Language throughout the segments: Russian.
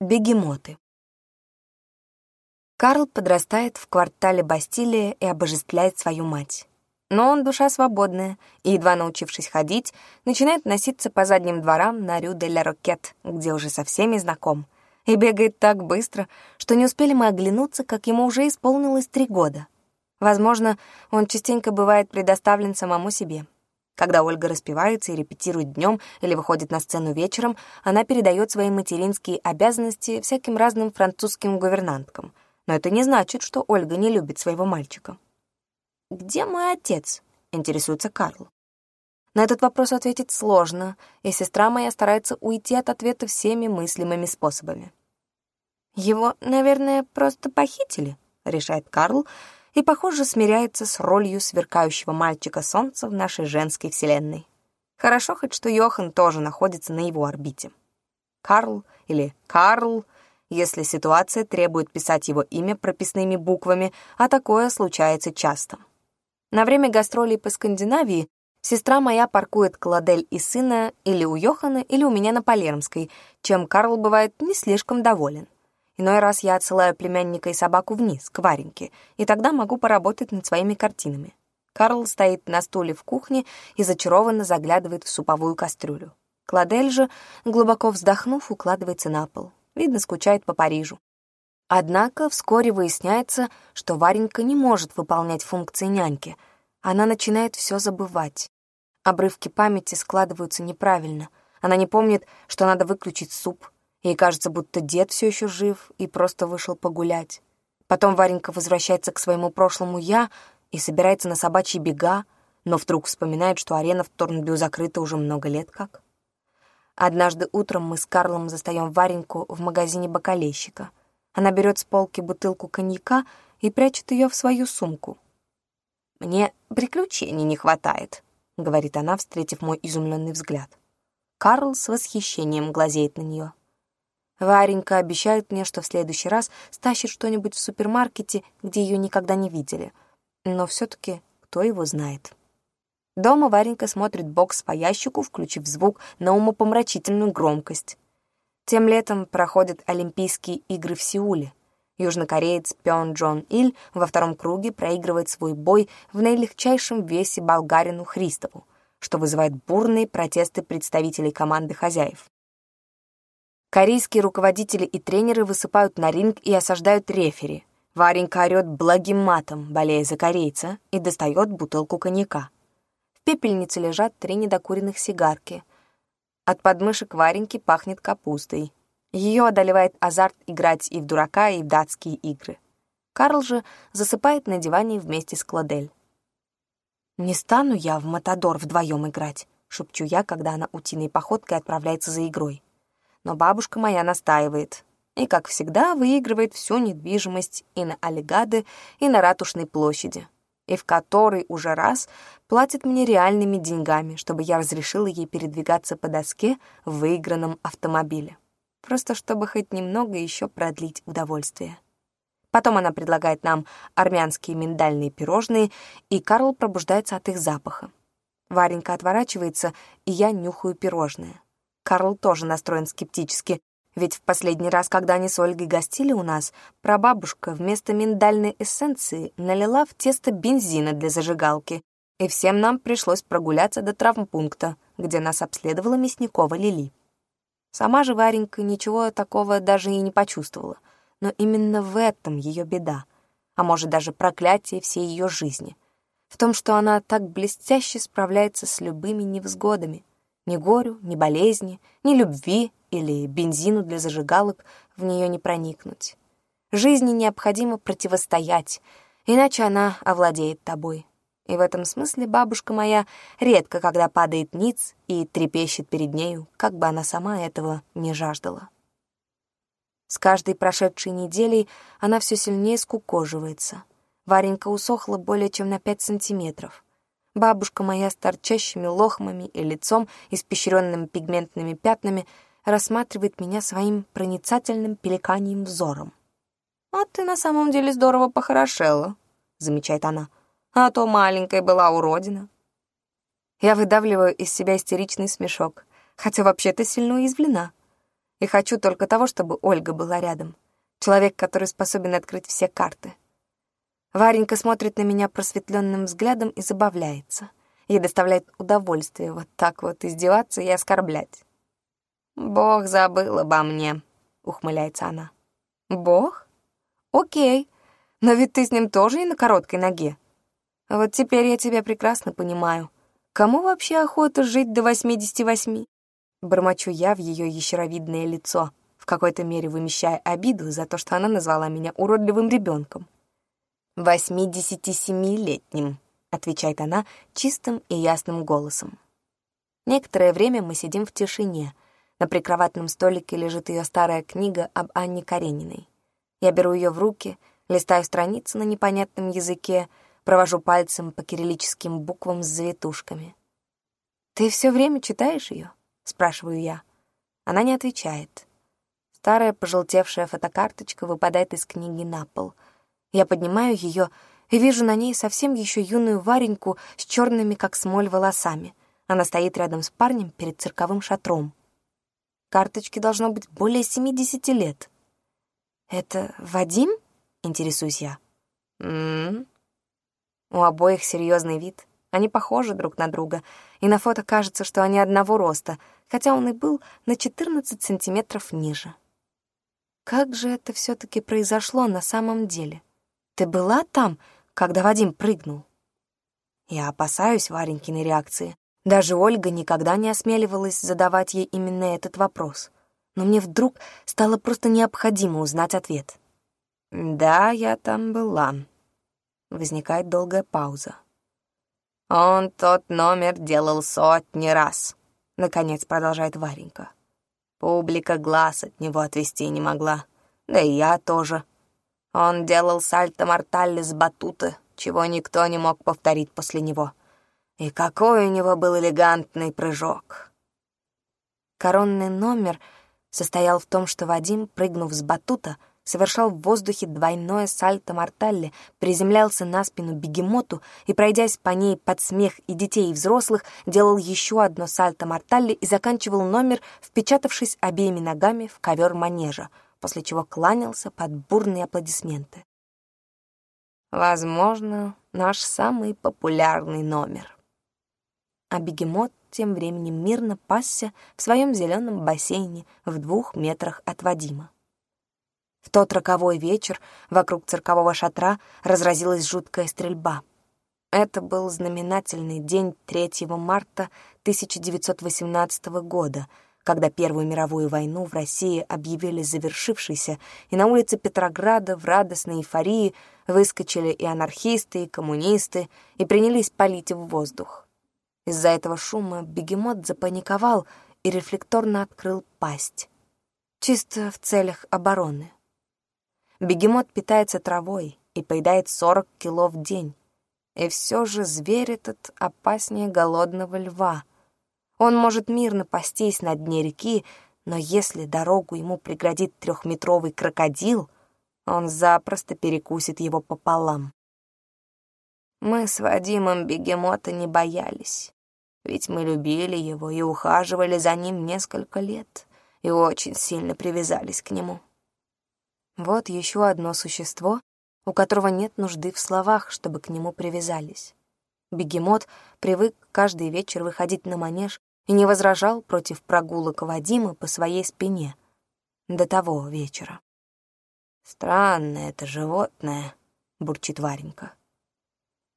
Бегемоты. Карл подрастает в квартале Бастилии и обожествляет свою мать. Но он душа свободная, и, едва научившись ходить, начинает носиться по задним дворам на Рю-де-ля-Рокет, где уже со всеми знаком, и бегает так быстро, что не успели мы оглянуться, как ему уже исполнилось три года. Возможно, он частенько бывает предоставлен самому себе. Когда Ольга распевается и репетирует днем или выходит на сцену вечером, она передает свои материнские обязанности всяким разным французским гувернанткам. Но это не значит, что Ольга не любит своего мальчика. «Где мой отец?» — интересуется Карл. На этот вопрос ответить сложно, и сестра моя старается уйти от ответа всеми мыслимыми способами. «Его, наверное, просто похитили», — решает Карл, — и, похоже, смиряется с ролью сверкающего мальчика солнца в нашей женской вселенной. Хорошо хоть, что Йохан тоже находится на его орбите. Карл или Карл, если ситуация требует писать его имя прописными буквами, а такое случается часто. На время гастролей по Скандинавии сестра моя паркует кладель и сына или у Йохана, или у меня на Палермской, чем Карл бывает не слишком доволен. Иной раз я отсылаю племянника и собаку вниз, к Вареньке, и тогда могу поработать над своими картинами. Карл стоит на стуле в кухне и зачарованно заглядывает в суповую кастрюлю. Кладель же, глубоко вздохнув, укладывается на пол. Видно, скучает по Парижу. Однако вскоре выясняется, что Варенька не может выполнять функции няньки. Она начинает все забывать. Обрывки памяти складываются неправильно. Она не помнит, что надо выключить суп, Ей кажется, будто дед все еще жив и просто вышел погулять. Потом Варенька возвращается к своему прошлому «я» и собирается на собачьи бега, но вдруг вспоминает, что арена в Торнбю закрыта уже много лет как. Однажды утром мы с Карлом застаем Вареньку в магазине бокалейщика. Она берет с полки бутылку коньяка и прячет ее в свою сумку. «Мне приключений не хватает», — говорит она, встретив мой изумленный взгляд. Карл с восхищением глазеет на нее. Варенька обещает мне, что в следующий раз стащит что-нибудь в супермаркете, где ее никогда не видели. Но все-таки кто его знает? Дома Варенька смотрит бокс по ящику, включив звук на умопомрачительную громкость. Тем летом проходят Олимпийские игры в Сеуле. Южнокореец Пён Джон Иль во втором круге проигрывает свой бой в наилегчайшем весе болгарину Христову, что вызывает бурные протесты представителей команды хозяев. Корейские руководители и тренеры высыпают на ринг и осаждают рефери. Варенька орёт благим матом, болея за корейца, и достает бутылку коньяка. В пепельнице лежат три недокуренных сигарки. От подмышек Вареньки пахнет капустой. Ее одолевает азарт играть и в дурака, и в датские игры. Карл же засыпает на диване вместе с Кладель. «Не стану я в Матадор вдвоем играть», — шепчу я, когда она утиной походкой отправляется за игрой но бабушка моя настаивает. И, как всегда, выигрывает всю недвижимость и на Олигады и на Ратушной площади. И в который уже раз платит мне реальными деньгами, чтобы я разрешила ей передвигаться по доске в выигранном автомобиле. Просто чтобы хоть немного еще продлить удовольствие. Потом она предлагает нам армянские миндальные пирожные, и Карл пробуждается от их запаха. Варенька отворачивается, и я нюхаю пирожное. Карл тоже настроен скептически, ведь в последний раз, когда они с Ольгой гостили у нас, прабабушка вместо миндальной эссенции налила в тесто бензина для зажигалки, и всем нам пришлось прогуляться до травмпункта, где нас обследовала Мясникова Лили. Сама же Варенька ничего такого даже и не почувствовала, но именно в этом ее беда, а может даже проклятие всей ее жизни, в том, что она так блестяще справляется с любыми невзгодами, ни горю, ни болезни, ни любви или бензину для зажигалок в нее не проникнуть. Жизни необходимо противостоять, иначе она овладеет тобой. И в этом смысле бабушка моя редко когда падает ниц и трепещет перед нею, как бы она сама этого не жаждала. С каждой прошедшей неделей она все сильнее скукоживается. Варенька усохла более чем на пять сантиметров — Бабушка моя а с торчащими лохмами и лицом, испещренным пигментными пятнами, рассматривает меня своим проницательным пеликаньим взором. «А ты на самом деле здорово похорошела», — замечает она. «А то маленькая была уродина». Я выдавливаю из себя истеричный смешок, хотя вообще-то сильно уязвлена. И хочу только того, чтобы Ольга была рядом. Человек, который способен открыть все карты. Варенька смотрит на меня просветленным взглядом и забавляется. Ей доставляет удовольствие вот так вот издеваться и оскорблять. «Бог забыл обо мне», — ухмыляется она. «Бог? Окей, но ведь ты с ним тоже и на короткой ноге. Вот теперь я тебя прекрасно понимаю. Кому вообще охота жить до 88?» Бормочу я в ее ящеровидное лицо, в какой-то мере вымещая обиду за то, что она назвала меня уродливым ребенком. «Восьмидесятисемилетним», — отвечает она чистым и ясным голосом. Некоторое время мы сидим в тишине. На прикроватном столике лежит ее старая книга об Анне Карениной. Я беру ее в руки, листаю страницы на непонятном языке, провожу пальцем по кириллическим буквам с завитушками. «Ты все время читаешь ее?» — спрашиваю я. Она не отвечает. Старая пожелтевшая фотокарточка выпадает из книги на пол — я поднимаю ее и вижу на ней совсем еще юную Вареньку с черными, как смоль, волосами. Она стоит рядом с парнем перед цирковым шатром. Карточке должно быть более 70 лет. «Это Вадим?» — интересуюсь я. «М -м. У обоих серьезный вид. Они похожи друг на друга, и на фото кажется, что они одного роста, хотя он и был на 14 сантиметров ниже. Как же это все таки произошло на самом деле? Ты была там, когда Вадим прыгнул?» Я опасаюсь Варенькиной реакции. Даже Ольга никогда не осмеливалась задавать ей именно этот вопрос. Но мне вдруг стало просто необходимо узнать ответ. «Да, я там была». Возникает долгая пауза. «Он тот номер делал сотни раз», — наконец продолжает Варенька. Публика глаз от него отвести не могла. Да и я тоже. Он делал сальто мортале с батута, чего никто не мог повторить после него. И какой у него был элегантный прыжок! Коронный номер состоял в том, что Вадим, прыгнув с батута, совершал в воздухе двойное сальто мортале, приземлялся на спину бегемоту и, пройдясь по ней под смех и детей, и взрослых, делал еще одно сальто мортале и заканчивал номер, впечатавшись обеими ногами в ковер манежа — после чего кланялся под бурные аплодисменты. Возможно, наш самый популярный номер. А бегемот тем временем мирно пасся в своем зеленом бассейне в двух метрах от Вадима. В тот роковой вечер вокруг циркового шатра разразилась жуткая стрельба. Это был знаменательный день 3 марта 1918 года — когда Первую мировую войну в России объявили завершившейся, и на улице Петрограда в радостной эйфории выскочили и анархисты, и коммунисты, и принялись палить в воздух. Из-за этого шума бегемот запаниковал и рефлекторно открыл пасть. Чисто в целях обороны. Бегемот питается травой и поедает 40 кило в день. И все же зверь этот опаснее голодного льва — он может мирно пастись на дне реки, но если дорогу ему преградит трехметровый крокодил, он запросто перекусит его пополам. Мы с Вадимом бегемота не боялись, ведь мы любили его и ухаживали за ним несколько лет и очень сильно привязались к нему. Вот еще одно существо, у которого нет нужды в словах, чтобы к нему привязались. Бегемот привык каждый вечер выходить на манеж и не возражал против прогулок Вадима по своей спине до того вечера. «Странное это животное», — бурчит Варенька.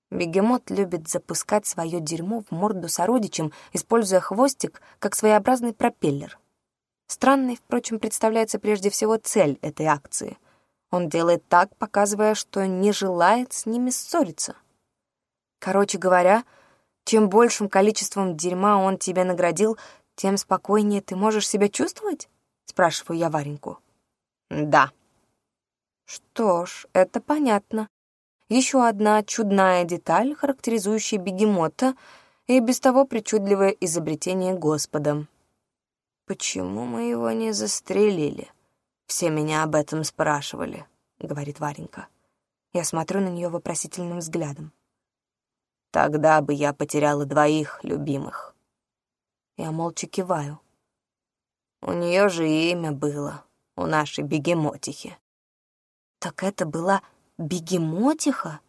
Бегемот любит запускать свое дерьмо в морду сородичам, используя хвостик как своеобразный пропеллер. Странной, впрочем, представляется прежде всего цель этой акции. Он делает так, показывая, что не желает с ними ссориться. Короче говоря, — чем большим количеством дерьма он тебя наградил, тем спокойнее ты можешь себя чувствовать?» — спрашиваю я Вареньку. «Да». «Что ж, это понятно. Еще одна чудная деталь, характеризующая бегемота и без того причудливое изобретение Господом. Почему мы его не застрелили? Все меня об этом спрашивали», — говорит Варенька. Я смотрю на нее вопросительным взглядом. Тогда бы я потеряла двоих любимых. Я молча киваю. У нее же имя было, у нашей бегемотихи. Так это была бегемотиха?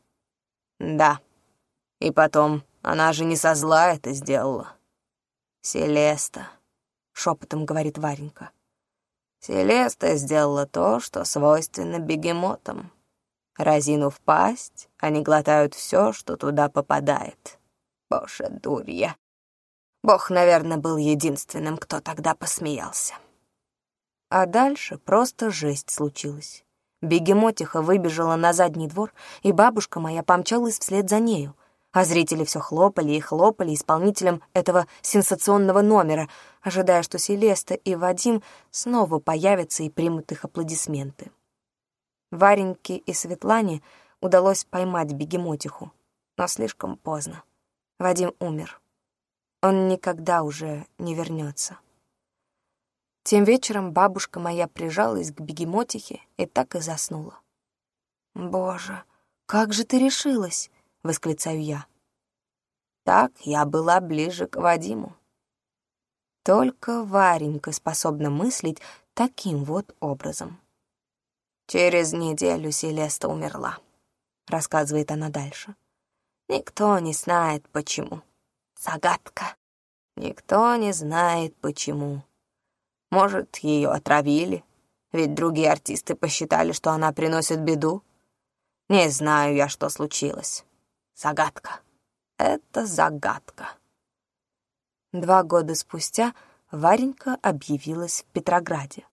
Да. И потом, она же не со зла это сделала. Селеста, шепотом говорит Варенька. Селеста сделала то, что свойственно бегемотам. Разину в пасть, а они глотают все, что туда попадает. Боже, дурья. Бог, наверное, был единственным, кто тогда посмеялся. А дальше просто жесть случилась. Бегемотиха выбежала на задний двор, и бабушка моя помчалась вслед за нею. А зрители все хлопали и хлопали исполнителям этого сенсационного номера, ожидая, что Селеста и Вадим снова появятся и примут их аплодисменты. Вареньке и Светлане удалось поймать бегемотиху, но слишком поздно. Вадим умер. Он никогда уже не вернется. Тем вечером бабушка моя прижалась к бегемотихе и так и заснула. «Боже, как же ты решилась!» — восклицаю я. Так я была ближе к Вадиму. Только Варенька способна мыслить таким вот образом. Через неделю Селеста умерла, рассказывает она дальше. Никто не знает, почему. Загадка. Никто не знает, почему. Может, ее отравили, ведь другие артисты посчитали, что она приносит беду. Не знаю я, что случилось. Загадка. Это загадка. Два года спустя Варенька объявилась в Петрограде.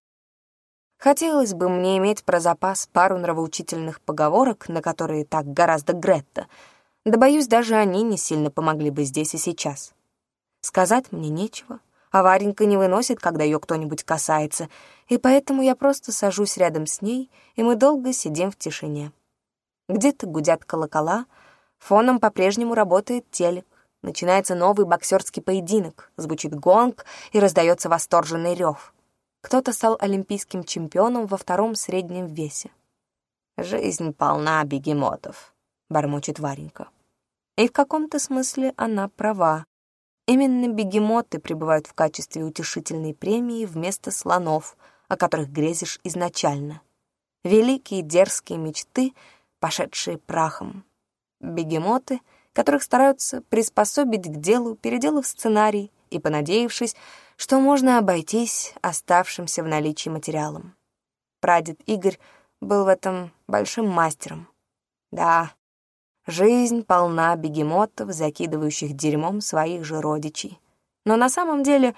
Хотелось бы мне иметь про запас пару нравоучительных поговорок, на которые так гораздо Гретта. Да, боюсь, даже они не сильно помогли бы здесь и сейчас. Сказать мне нечего. Аваренька не выносит, когда ее кто-нибудь касается, и поэтому я просто сажусь рядом с ней, и мы долго сидим в тишине. Где-то гудят колокола, фоном по-прежнему работает телек. Начинается новый боксерский поединок, звучит гонг и раздается восторженный рев — кто-то стал олимпийским чемпионом во втором среднем весе. «Жизнь полна бегемотов», — бормочет Варенька. И в каком-то смысле она права. Именно бегемоты пребывают в качестве утешительной премии вместо слонов, о которых грезишь изначально. Великие дерзкие мечты, пошедшие прахом. Бегемоты, которых стараются приспособить к делу, переделав сценарий и понадеявшись, что можно обойтись оставшимся в наличии материалом. Прадед Игорь был в этом большим мастером. Да, жизнь полна бегемотов, закидывающих дерьмом своих же родичей. Но на самом деле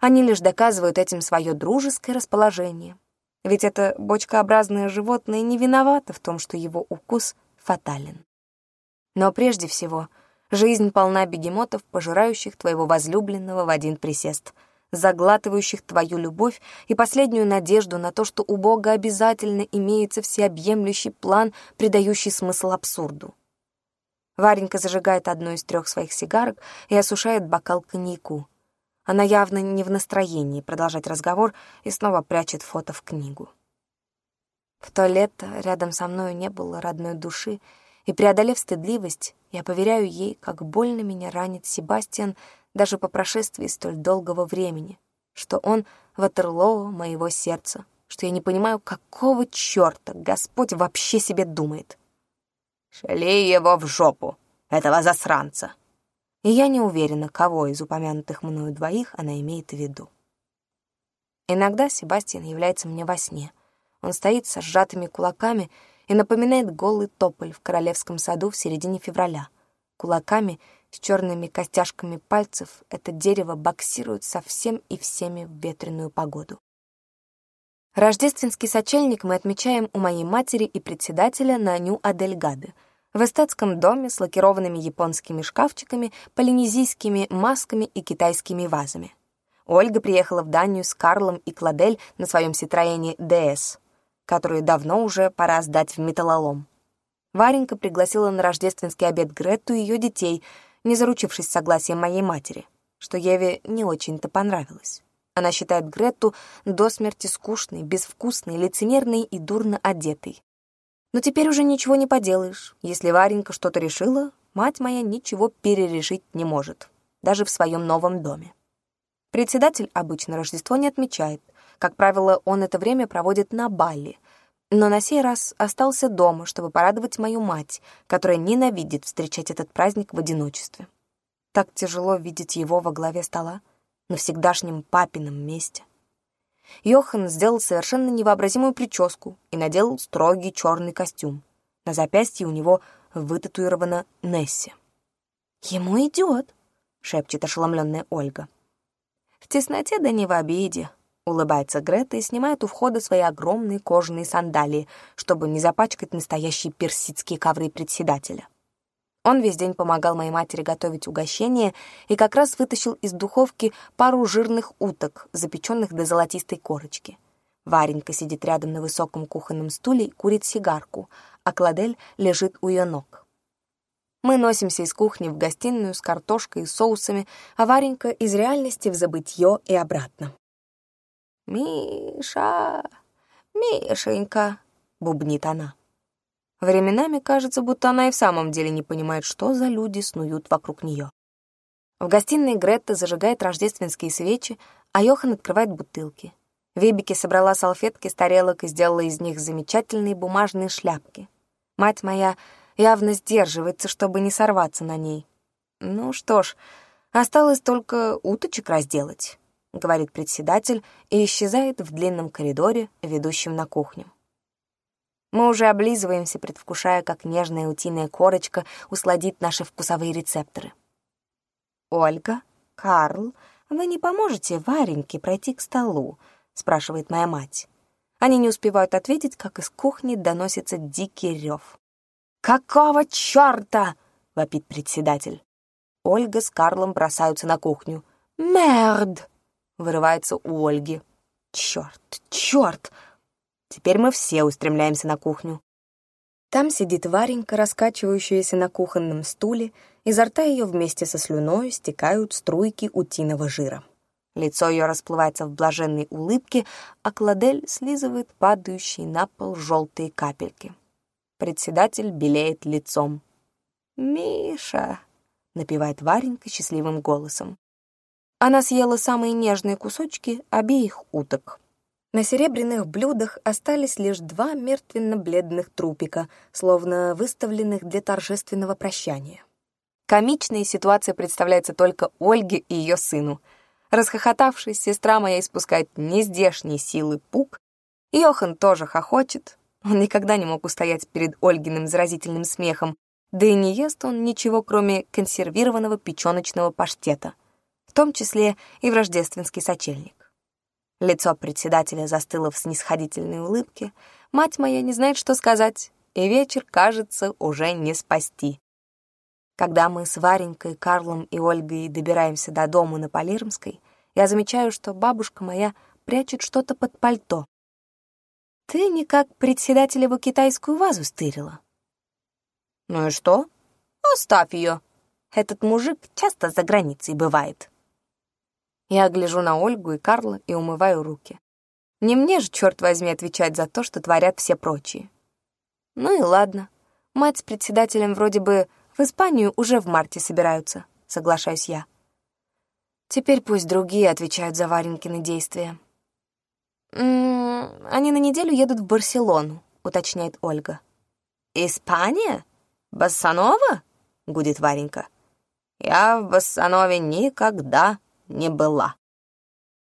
они лишь доказывают этим свое дружеское расположение. Ведь это бочкообразное животное не виновато в том, что его укус фатален. Но прежде всего, жизнь полна бегемотов, пожирающих твоего возлюбленного в один присест — заглатывающих твою любовь и последнюю надежду на то, что у Бога обязательно имеется всеобъемлющий план, придающий смысл абсурду. Варенька зажигает одну из трех своих сигарок и осушает бокал коньяку. Она явно не в настроении продолжать разговор и снова прячет фото в книгу. В то лето рядом со мною не было родной души, и, преодолев стыдливость, я поверяю ей, как больно меня ранит Себастьян, даже по прошествии столь долгого времени, что он ватерлоу моего сердца, что я не понимаю, какого черта Господь вообще себе думает. «Шали его в жопу, этого засранца!» И я не уверена, кого из упомянутых мною двоих она имеет в виду. Иногда Себастьян является мне во сне. Он стоит со сжатыми кулаками и напоминает голый тополь в королевском саду в середине февраля, кулаками — с черными костяшками пальцев это дерево боксирует совсем и всеми в ветреную погоду. Рождественский сочельник мы отмечаем у моей матери и председателя Наню Адельгады в эстетском доме с лакированными японскими шкафчиками, полинезийскими масками и китайскими вазами. Ольга приехала в Данию с Карлом и Кладель на своем Ситроене ДС, которую давно уже пора сдать в металлолом. Варенька пригласила на рождественский обед Гретту и ее детей — не заручившись согласием моей матери, что Еве не очень-то понравилось. Она считает Гретту до смерти скучной, безвкусной, лицемерной и дурно одетой. Но теперь уже ничего не поделаешь. Если Варенька что-то решила, мать моя ничего перерешить не может, даже в своем новом доме. Председатель обычно Рождество не отмечает. Как правило, он это время проводит на Бали — но на сей раз остался дома, чтобы порадовать мою мать, которая ненавидит встречать этот праздник в одиночестве. Так тяжело видеть его во главе стола, на всегдашнем папином месте. Йохан сделал совершенно невообразимую прическу и надел строгий черный костюм. На запястье у него вытатуирована Несси. «Ему идет», — шепчет ошеломленная Ольга. «В тесноте да не в обиде», Улыбается Грета и снимает у входа свои огромные кожаные сандалии, чтобы не запачкать настоящие персидские ковры председателя. Он весь день помогал моей матери готовить угощение и как раз вытащил из духовки пару жирных уток, запеченных до золотистой корочки. Варенька сидит рядом на высоком кухонном стуле и курит сигарку, а Кладель лежит у ее ног. Мы носимся из кухни в гостиную с картошкой и соусами, а Варенька — из реальности в забытье и обратно. «Миша! Мишенька!» — бубнит она. Временами кажется, будто она и в самом деле не понимает, что за люди снуют вокруг нее. В гостиной Гретта зажигает рождественские свечи, а Йохан открывает бутылки. Вебике собрала салфетки с тарелок и сделала из них замечательные бумажные шляпки. Мать моя явно сдерживается, чтобы не сорваться на ней. Ну что ж, осталось только уточек разделать. — говорит председатель и исчезает в длинном коридоре, ведущем на кухню. Мы уже облизываемся, предвкушая, как нежная утиная корочка усладит наши вкусовые рецепторы. «Ольга, Карл, вы не поможете Вареньке пройти к столу?» — спрашивает моя мать. Они не успевают ответить, как из кухни доносится дикий рев. «Какого черта?» — вопит председатель. Ольга с Карлом бросаются на кухню. «Мерд!» вырывается у Ольги. Черт, черт! Теперь мы все устремляемся на кухню. Там сидит Варенька, раскачивающаяся на кухонном стуле, изо рта ее вместе со слюной стекают струйки утиного жира. Лицо ее расплывается в блаженной улыбке, а Кладель слизывает падающие на пол желтые капельки. Председатель белеет лицом. «Миша!» — напевает Варенька счастливым голосом. Она съела самые нежные кусочки обеих уток. На серебряных блюдах остались лишь два мертвенно-бледных трупика, словно выставленных для торжественного прощания. Комичная ситуация представляется только Ольге и ее сыну. Расхохотавшись, сестра моя испускает нездешние силы пук. Йохан тоже хохочет. Он никогда не мог устоять перед Ольгиным заразительным смехом, да и не ест он ничего, кроме консервированного печеночного паштета в том числе и в Рождественский сочельник. Лицо председателя застыло в снисходительной улыбке. Мать моя не знает, что сказать, и вечер, кажется, уже не спасти. Когда мы с Варенькой, Карлом и Ольгой добираемся до дома на Палермской, я замечаю, что бабушка моя прячет что-то под пальто. «Ты никак председателеву китайскую вазу стырила». «Ну и что? Оставь ее. Этот мужик часто за границей бывает». Я гляжу на Ольгу и Карла и умываю руки. Не мне же, черт возьми, отвечать за то, что творят все прочие. Ну и ладно. Мать с председателем вроде бы в Испанию уже в марте собираются, соглашаюсь я. Теперь пусть другие отвечают за Варенькины действия. М -м, они на неделю едут в Барселону, уточняет Ольга. Испания? Бассанова? гудит Варенька. Я в Бассанове никогда не была.